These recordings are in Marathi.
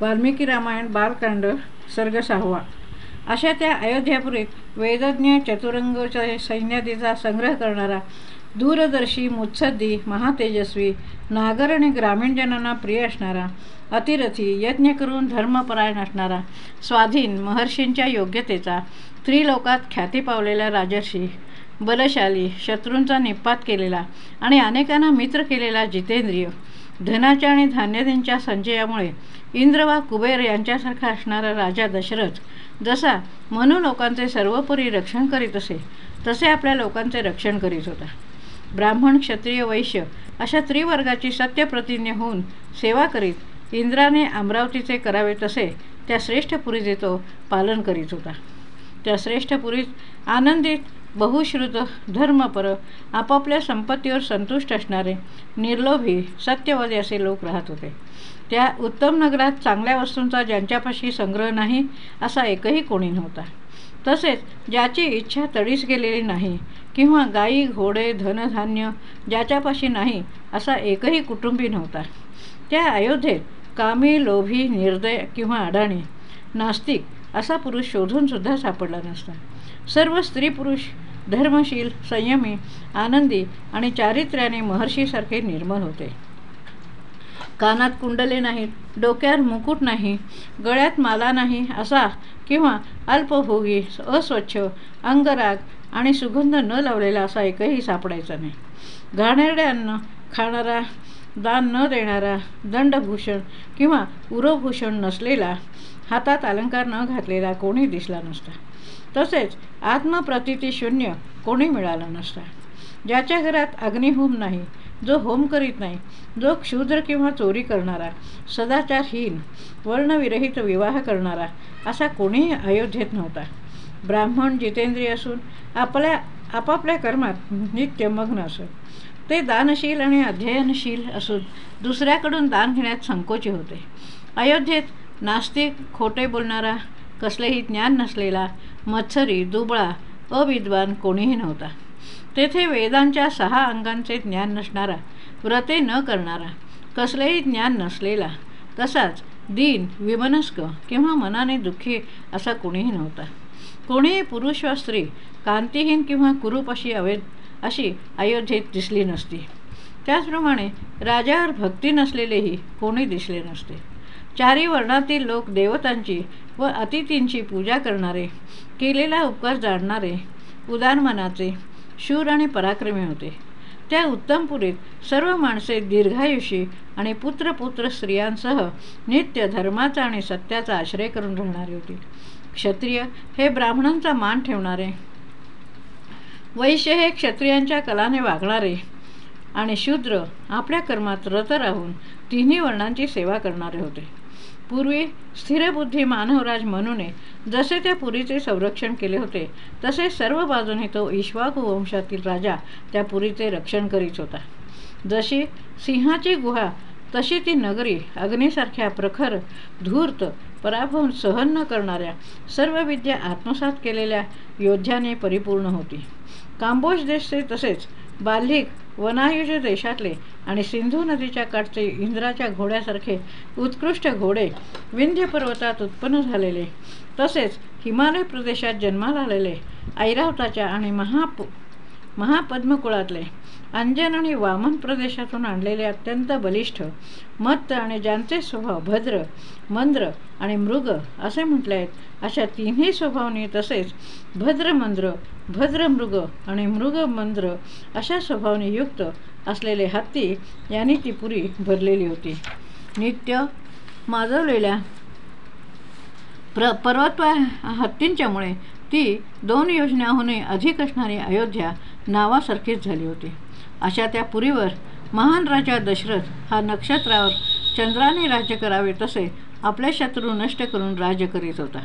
वाल्मिकी रामायण बालकांड सर्ग सहावा अशा त्या अयोध्यापुरीत वेदज्ञ चतुरंगच्या सैन्यादीचा संग्रह करणारा दूरदर्शी मुत्सद्दी महातेजस्वी नागर आणि ग्रामीणजनांना प्रिय असणारा अतिरथी यज्ञ करून धर्मपरायण असणारा स्वाधीन महर्षींच्या योग्यतेचा त्रिलोकात ख्याती पावलेला राजर्षी बलशाली शत्रूंचा निपात केलेला आणि अनेकांना मित्र केलेला जितेंद्रिय धनाच्या आणि धान्यादींच्या संचयामुळे इंद्र वा कुबेर यांच्यासारखा असणारा राजा दशरथ जसा मनु लोकांचे सर्वपरी रक्षण करीत असे तसे आपल्या लोकांचे रक्षण करीत होता. ब्राह्मण क्षत्रिय वैश्य अशा त्रिवर्गाची सत्यप्रतिज्ञ होऊन सेवा करीत इंद्राने अमरावतीचे करावे तसे त्या श्रेष्ठ पुरीचे तो पालन करीत होता. त्या श्रेष्ठ पुरीत आनंदित बहुश्रुत धर्मपर आपापल्या संपत्तीवर संतुष्ट असणारे निर्लोभी सत्यवादी असे लोक राहत होते. त्या उत्तम नगरात चांगल्या वस्तूंचा ज्यांच्यापाशी संग्रह नाही असा एकही कोणी नव्हता. तसेच ज्याची इच्छा तडीस गेलेली नाही किंवा गाई घोडे धनधान्य ज्याच्यापाशी नाही असा एकही कुटुंबी नव्हता. त्या अयोध्येत कामी लोभी निर्दय किंवा अडाणी नास्तिक असा पुरुष शोधूनसुद्धा सापडला नसता. सर्व स्त्री पुरुष धर्मशील संयमी आनंदी आणि चारित्र्याने महर्षीसारखे निर्मल होते. कानात कुंडले नाहीत डोक्यावर मुकुट नाही गळ्यात माला नाही असा किंवा अल्पभोगी अस्वच्छ अंगराग आणि सुगंध न लावलेला असा एकही सापडायचा नाही. घाणेरड्यांना खाणारा दान न देणारा दंडभूषण किंवा उरभूषण नसलेला हातात अलंकार न घातलेला कोणी दिसला नसता. तसेच आत्मप्रतिती शून्य कोणी मिळालं नसता. ज्याच्या घरात अग्निहोम नाही जो होम करीत नाही जो क्षुद्र किंवा चोरी करणारा सदाचारहीन वर्णविरहित विवाह करणारा असा कोणीही अयोध्येत नव्हता. ब्राह्मण जितेंद्रिय असून आपल्या आपापल्या कर्मात नित्य मग्न असत ते दानशील आणि अध्ययनशील असून दुसऱ्याकडून दान घेण्यात संकोची होते. अयोध्येत नास्तिक खोटे बोलणारा कसलेही ज्ञान नसलेला मत्सरी दुबळा अविद्वान कोणीही नव्हता. तेथे वेदांच्या सहा अंगांचे ज्ञान नसणारा व्रते न करणारा कसलेही ज्ञान नसलेला तसाच दीन विमनस्क किंवा मनाने दुःखी असा कोणीही नव्हता. कोणीही पुरुष वा स्त्री कांतीहीन किंवा कुरूप अशी अवैध अशी अयोध्येत दिसली नसती. त्याचप्रमाणे राजावर भक्ती नसलेलेही कोणी दिसले नसते. चारी वर्णातील लोक देवतांची व अतिथींची पूजा करणारे केलेला उपकार जाणणारे उदारमनाचे शूर आणि पराक्रमी होते. त्या उत्तमपुरीत सर्व माणसे दीर्घायुषी आणि पुत्रपुत्र स्त्रियांसह नित्य धर्माचा आणि सत्याचा आश्रय करून राहणारी होती. क्षत्रिय हे ब्राह्मणांचा मान ठेवणारे वैश्य हे क्षत्रियांच्या कलाने वागणारे आणि शूद्र आपल्या कर्मात रत राहून तिन्ही वर्णांची सेवा करणारे होते. पूर्वी स्थिरबुद्धी मानवराज मनूने जसे त्या पुरीचे संरक्षण केले होते तसे सर्व बाजूने तो इश्वाकू वंशातील राजा त्या पुरीचे रक्षण करीत होता. जशी सिंहाची गुहा तशी ती नगरी अग्नीसारख्या प्रखर धूर्त पराभव सहन न करणाऱ्या सर्व विद्या आत्मसात केलेल्या योद्ध्याने परिपूर्ण होती. कांबोज देशचे तसेच बाल्हिक वनायुज देशातले आणि सिंधू नदीच्या काठचे इंद्राच्या घोड्यासारखे उत्कृष्ट घोडे विंध्य पर्वतात उत्पन्न झालेले. तसेच हिमालय प्रदेशात जन्माला आलेले ऐरावताच्या आणि महापू महापद्मकुळातले. अंजन आणि वामन प्रदेशातून आणलेले अत्यंत बलिष्ठ मत्त आणि ज्यांचे स्वभाव भद्र मंद्र आणि मृग असे म्हटले आहेत अशा तिन्ही स्वभावनी तसेच भद्रमंद्र भद्रमृग आणि मृगमंद्र अशा स्वभावने युक्त असलेले हत्ती यांनी ती पुरी भरलेली होती. नित्य माजवलेल्या प्र पर्वत हत्तींच्यामुळे ती दोन योजनाहूनही अधिक असणारी अयोध्या नावासारखीच झाली होती. अशा त्या पुरीवर महान राजा दशरथ हा नक्षत्रावर चंद्राने राज्य करावे तसे आपले शत्रू नष्ट करून राज्य करीत होता.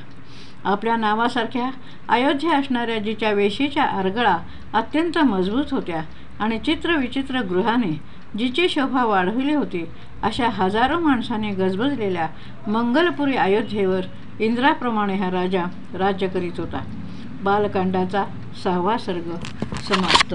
आपल्या नावासारख्या अयोध्या असणाऱ्या जिच्या वेशीच्या आरगळा अत्यंत मजबूत होत्या आणि चित्रविचित्र गृहाने जिची शोभा वाढविली होती अशा हजारो माणसाने गजबजलेल्या मंगलपुरी अयोध्येवर इंद्राप्रमाणे हा राजा राज्य करीत होता. बालकांडाचा सहावा सर्ग समाप्त